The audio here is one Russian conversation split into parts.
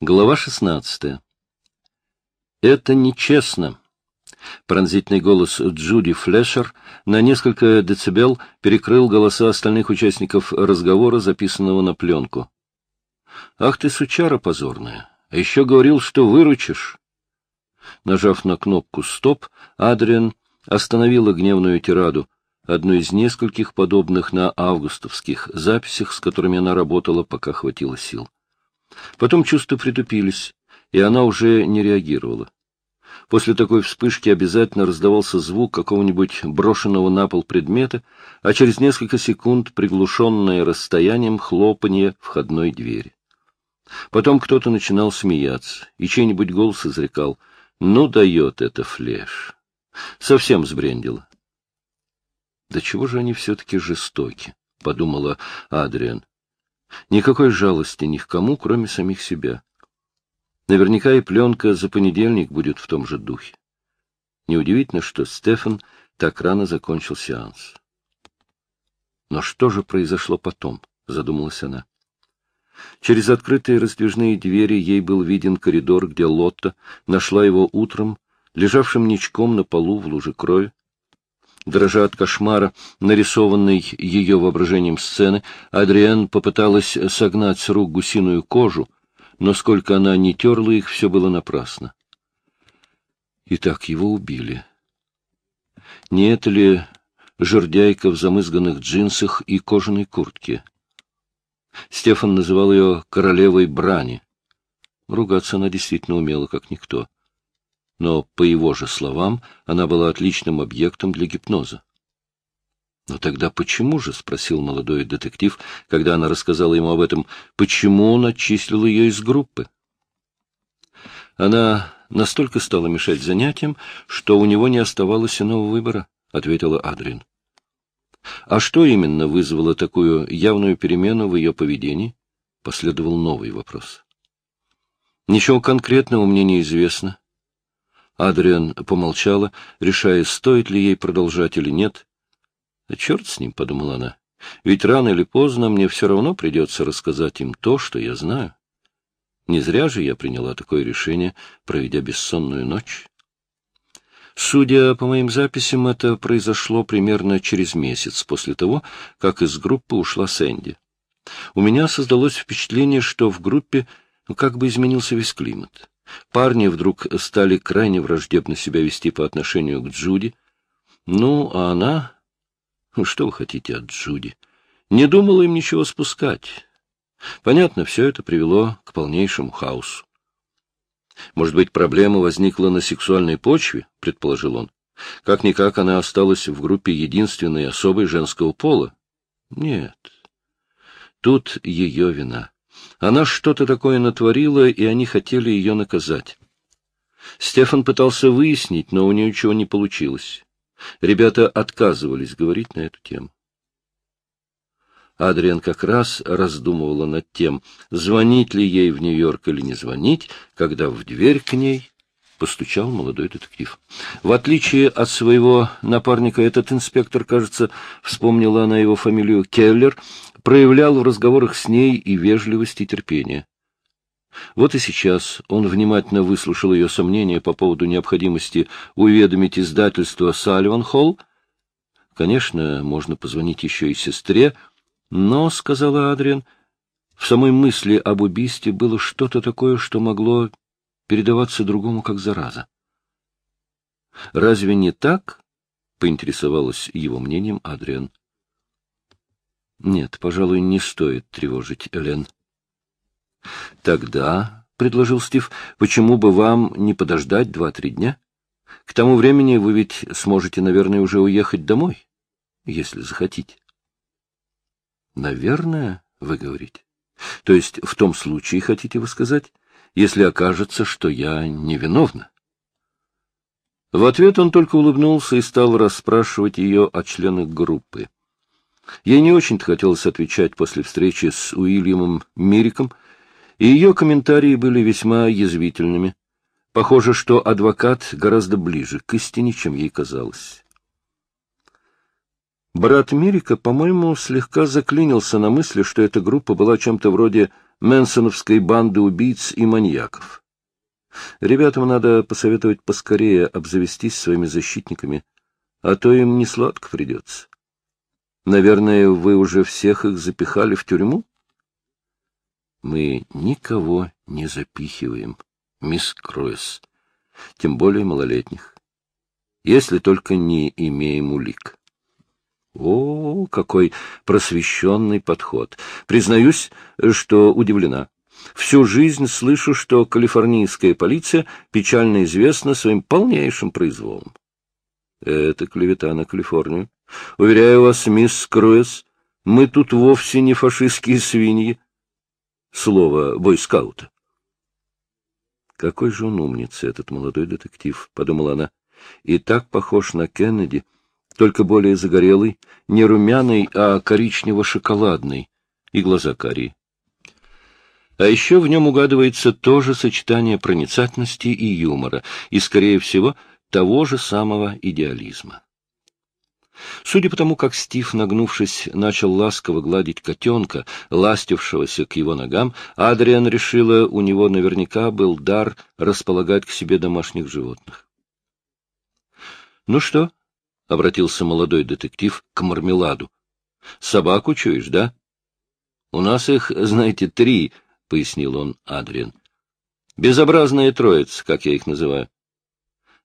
Глава 16. Это нечестно. Пронзительный голос Джуди Флешер на несколько децибел перекрыл голоса остальных участников разговора, записанного на пленку. «Ах ты, сучара позорная! А еще говорил, что выручишь!» Нажав на кнопку «Стоп», Адриан остановила гневную тираду, одну из нескольких подобных на августовских записях, с которыми она работала, пока хватило сил. Потом чувства притупились, и она уже не реагировала. После такой вспышки обязательно раздавался звук какого-нибудь брошенного на пол предмета, а через несколько секунд приглушенное расстоянием хлопанье входной двери. Потом кто-то начинал смеяться, и чей-нибудь голос изрекал «Ну, дает это флеш». Совсем сбрендило. «Да чего же они все-таки жестоки?» — подумала Адриан. Никакой жалости ни к кому, кроме самих себя. Наверняка и пленка за понедельник будет в том же духе. Неудивительно, что Стефан так рано закончил сеанс. Но что же произошло потом, задумалась она. Через открытые раздвижные двери ей был виден коридор, где Лотта нашла его утром, лежавшим ничком на полу в луже крови. Дрожа от кошмара, нарисованной ее воображением сцены, Адриан попыталась согнать с рук гусиную кожу, но сколько она не терла их, все было напрасно. Итак, его убили. Не это ли жердяйка в замызганных джинсах и кожаной куртке? Стефан называл ее королевой брани. Ругаться она действительно умела, как никто но, по его же словам, она была отличным объектом для гипноза. «Но тогда почему же?» — спросил молодой детектив, когда она рассказала ему об этом. «Почему он отчислил ее из группы?» «Она настолько стала мешать занятиям, что у него не оставалось иного выбора», — ответила Адрин. «А что именно вызвало такую явную перемену в ее поведении?» — последовал новый вопрос. «Ничего конкретного мне неизвестно. Адриан помолчала, решая, стоит ли ей продолжать или нет. «Да черт с ним», — подумала она, — «ведь рано или поздно мне все равно придется рассказать им то, что я знаю. Не зря же я приняла такое решение, проведя бессонную ночь». Судя по моим записям, это произошло примерно через месяц после того, как из группы ушла Сэнди. У меня создалось впечатление, что в группе ну, как бы изменился весь климат. Парни вдруг стали крайне враждебно себя вести по отношению к Джуди. Ну, а она... Ну, что вы хотите от Джуди? Не думала им ничего спускать. Понятно, все это привело к полнейшему хаосу. Может быть, проблема возникла на сексуальной почве, предположил он. Как-никак она осталась в группе единственной особой женского пола. Нет, тут ее вина. Она что-то такое натворила, и они хотели ее наказать. Стефан пытался выяснить, но у нее ничего не получилось. Ребята отказывались говорить на эту тему. Адриан как раз раздумывала над тем, звонить ли ей в Нью-Йорк или не звонить, когда в дверь к ней постучал молодой детектив. В отличие от своего напарника, этот инспектор, кажется, вспомнила она его фамилию Келлер, проявлял в разговорах с ней и вежливость, и терпение. Вот и сейчас он внимательно выслушал ее сомнения по поводу необходимости уведомить издательство «Салливан Холл». Конечно, можно позвонить еще и сестре, но, — сказала Адриан, — в самой мысли об убийстве было что-то такое, что могло передаваться другому как зараза. «Разве не так?» — поинтересовалась его мнением Адриан. Нет, пожалуй, не стоит тревожить Элен. Тогда, — предложил Стив, — почему бы вам не подождать два-три дня? К тому времени вы ведь сможете, наверное, уже уехать домой, если захотите. Наверное, вы говорите. То есть в том случае, хотите вы сказать, если окажется, что я невиновна? В ответ он только улыбнулся и стал расспрашивать ее о членах группы. Ей не очень-то хотелось отвечать после встречи с Уильямом Мириком, и ее комментарии были весьма язвительными. Похоже, что адвокат гораздо ближе к истине, чем ей казалось. Брат Мирика, по-моему, слегка заклинился на мысли, что эта группа была чем-то вроде Мэнсоновской банды убийц и маньяков. Ребятам надо посоветовать поскорее обзавестись своими защитниками, а то им не сладко придется. Наверное, вы уже всех их запихали в тюрьму? Мы никого не запихиваем, мисс Круэс, тем более малолетних, если только не имеем улик. О, какой просвещенный подход! Признаюсь, что удивлена. Всю жизнь слышу, что калифорнийская полиция печально известна своим полнейшим произволом. Это клевета на Калифорнию. Уверяю вас, мисс Круэс, мы тут вовсе не фашистские свиньи. Слово бойскаута. Какой же он умница, этот молодой детектив, — подумала она, — и так похож на Кеннеди, только более загорелый, не румяный, а коричнево-шоколадный, и глаза карие. А еще в нем угадывается то же сочетание проницательности и юмора, и, скорее всего, того же самого идеализма. Судя по тому, как Стив, нагнувшись, начал ласково гладить котенка, ластившегося к его ногам, Адриан решила, у него наверняка был дар располагать к себе домашних животных. — Ну что? — обратился молодой детектив к мармеладу. — Собаку чуешь, да? — У нас их, знаете, три, — пояснил он Адриан. — Безобразная троица, как я их называю.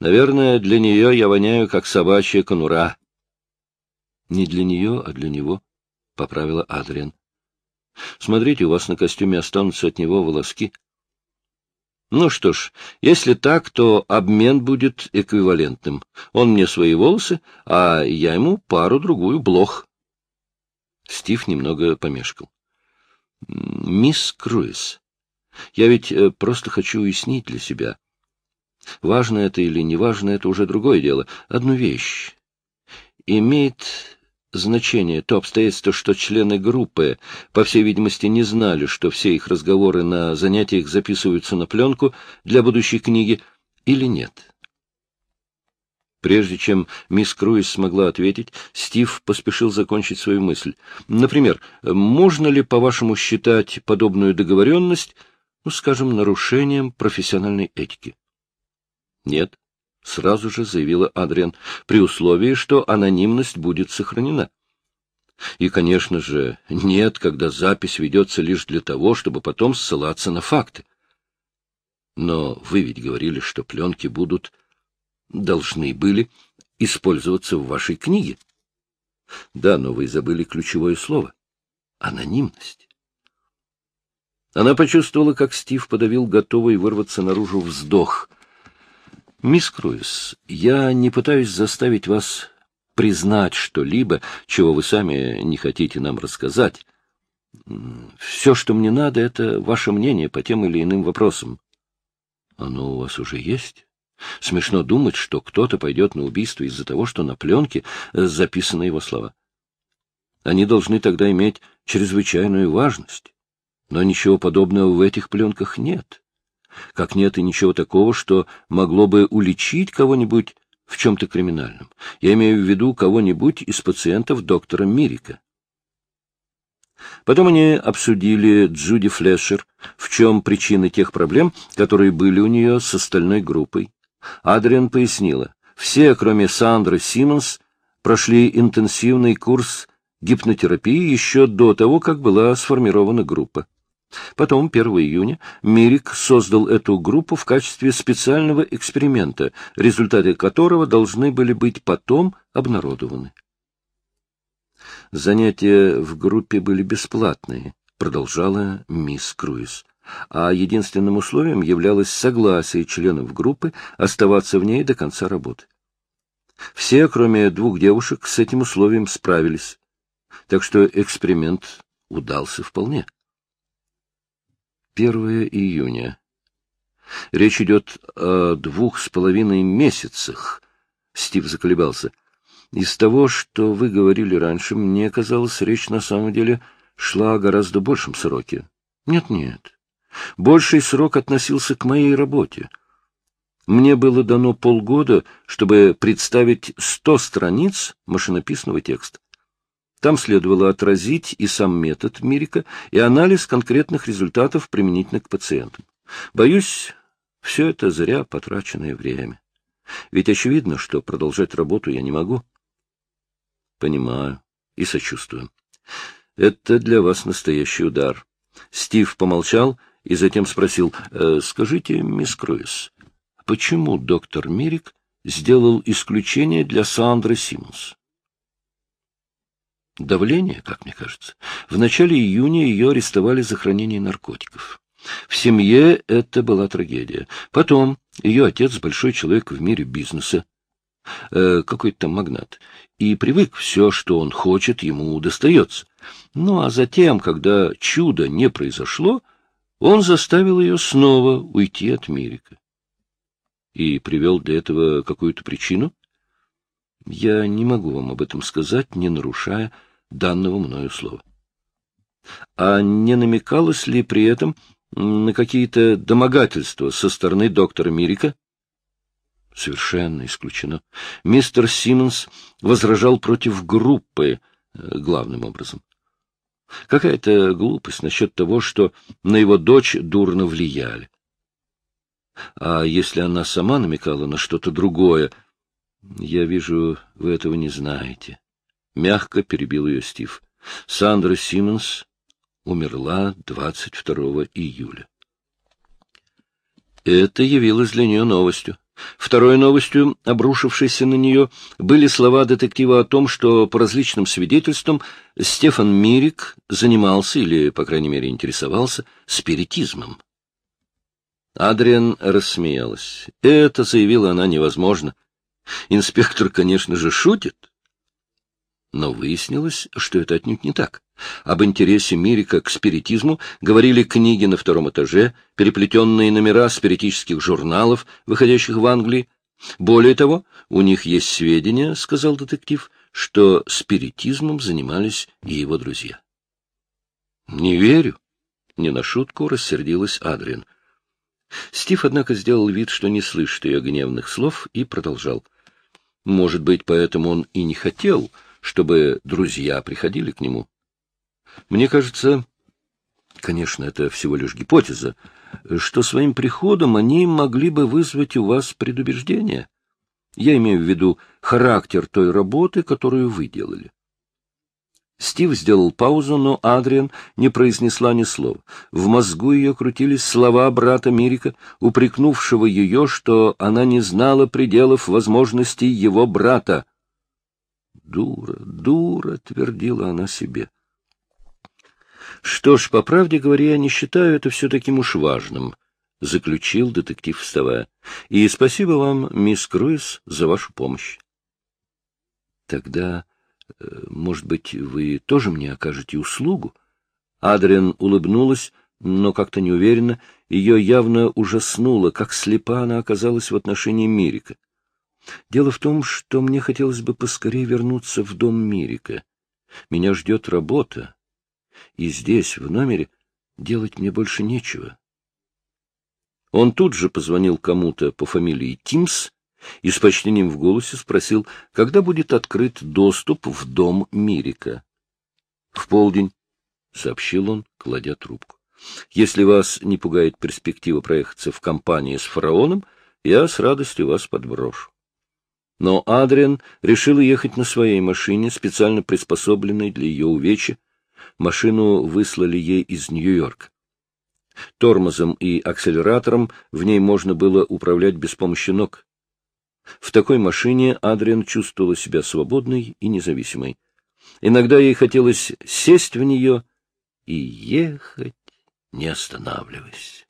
Наверное, для нее я воняю, как собачья конура. — Не для нее, а для него, — поправила Адриан. — Смотрите, у вас на костюме останутся от него волоски. Ну что ж, если так, то обмен будет эквивалентным. Он мне свои волосы, а я ему пару-другую блох. Стив немного помешкал. — Мисс Круиз, я ведь э, просто хочу уяснить для себя. Важно это или не важно, это уже другое дело. Одну вещь. Имеет значение то обстоятельство, что члены группы, по всей видимости, не знали, что все их разговоры на занятиях записываются на пленку для будущей книги, или нет. Прежде чем мисс Круиз смогла ответить, Стив поспешил закончить свою мысль. Например, можно ли, по-вашему, считать подобную договоренность, ну, скажем, нарушением профессиональной этики? Нет, — сразу же заявила Адриан, — при условии, что анонимность будет сохранена. И, конечно же, нет, когда запись ведется лишь для того, чтобы потом ссылаться на факты. Но вы ведь говорили, что пленки будут, должны были использоваться в вашей книге. Да, но вы забыли ключевое слово — анонимность. Она почувствовала, как Стив подавил готовый вырваться наружу вздох — Мисс Круиз, я не пытаюсь заставить вас признать что-либо, чего вы сами не хотите нам рассказать. Все, что мне надо, это ваше мнение по тем или иным вопросам. Оно у вас уже есть? Смешно думать, что кто-то пойдет на убийство из-за того, что на пленке записаны его слова. Они должны тогда иметь чрезвычайную важность. Но ничего подобного в этих пленках нет как нет и ничего такого, что могло бы уличить кого-нибудь в чем-то криминальном. Я имею в виду кого-нибудь из пациентов доктора Мирика. Потом они обсудили Джуди Флешер, в чем причины тех проблем, которые были у нее с остальной группой. Адриан пояснила, все, кроме Сандры Симмонс, прошли интенсивный курс гипнотерапии еще до того, как была сформирована группа. Потом, 1 июня, Мирик создал эту группу в качестве специального эксперимента, результаты которого должны были быть потом обнародованы. Занятия в группе были бесплатные, продолжала мисс Круиз, а единственным условием являлось согласие членов группы оставаться в ней до конца работы. Все, кроме двух девушек, с этим условием справились, так что эксперимент удался вполне. 1 июня. Речь идет о двух с половиной месяцах. Стив заколебался. Из того, что вы говорили раньше, мне казалось, речь на самом деле шла о гораздо большем сроке. Нет-нет. Больший срок относился к моей работе. Мне было дано полгода, чтобы представить сто страниц машинописного текста. Там следовало отразить и сам метод Мирика, и анализ конкретных результатов применительно к пациентам. Боюсь, все это зря потраченное время. Ведь очевидно, что продолжать работу я не могу. Понимаю и сочувствую. Это для вас настоящий удар. Стив помолчал и затем спросил, «Э, «Скажите, мисс Круиз, почему доктор Мирик сделал исключение для Сандры Симмонс?» Давление, как мне кажется. В начале июня ее арестовали за хранение наркотиков. В семье это была трагедия. Потом ее отец большой человек в мире бизнеса, э, какой-то там магнат, и привык все, что он хочет, ему достается. Ну, а затем, когда чудо не произошло, он заставил ее снова уйти от Мирика. И привел для этого какую-то причину? Я не могу вам об этом сказать, не нарушая данного мною слова. А не намекалось ли при этом на какие-то домогательства со стороны доктора Мирика? Совершенно исключено. Мистер Симмонс возражал против группы, э, главным образом. Какая-то глупость насчет того, что на его дочь дурно влияли. А если она сама намекала на что-то другое, я вижу, вы этого не знаете. Мягко перебил ее Стив. Сандра Симмонс умерла 22 июля. Это явилось для нее новостью. Второй новостью, обрушившейся на нее, были слова детектива о том, что, по различным свидетельствам, Стефан Мирик занимался, или, по крайней мере, интересовался, спиритизмом. Адриан рассмеялась. Это, заявила она, невозможно. Инспектор, конечно же, шутит. Но выяснилось, что это отнюдь не так. Об интересе Мирика к спиритизму говорили книги на втором этаже, переплетенные номера спиритических журналов, выходящих в Англии. Более того, у них есть сведения, — сказал детектив, — что спиритизмом занимались и его друзья. — Не верю. Не на шутку рассердилась Адриан. Стив, однако, сделал вид, что не слышит ее гневных слов, и продолжал. Может быть, поэтому он и не хотел, — чтобы друзья приходили к нему. Мне кажется, конечно, это всего лишь гипотеза, что своим приходом они могли бы вызвать у вас предубеждение. Я имею в виду характер той работы, которую вы делали. Стив сделал паузу, но Адриан не произнесла ни слова. В мозгу ее крутились слова брата Мирика, упрекнувшего ее, что она не знала пределов возможностей его брата. Дура, дура, — твердила она себе. Что ж, по правде говоря, я не считаю это все таким уж важным, — заключил детектив, вставая. — И спасибо вам, мисс Круиз, за вашу помощь. — Тогда, э, может быть, вы тоже мне окажете услугу? Адриан улыбнулась, но как-то неуверенно. Ее явно ужаснуло, как слепа она оказалась в отношении Мирика. Дело в том, что мне хотелось бы поскорее вернуться в дом Мирика. Меня ждет работа, и здесь, в номере, делать мне больше нечего. Он тут же позвонил кому-то по фамилии Тимс и с почтением в голосе спросил, когда будет открыт доступ в дом Мирика. — В полдень, — сообщил он, кладя трубку. — Если вас не пугает перспектива проехаться в компании с фараоном, я с радостью вас подброшу. Но Адриан решил ехать на своей машине, специально приспособленной для ее увечья. Машину выслали ей из Нью-Йорка. Тормозом и акселератором в ней можно было управлять без помощи ног. В такой машине Адриан чувствовала себя свободной и независимой. Иногда ей хотелось сесть в нее и ехать, не останавливаясь.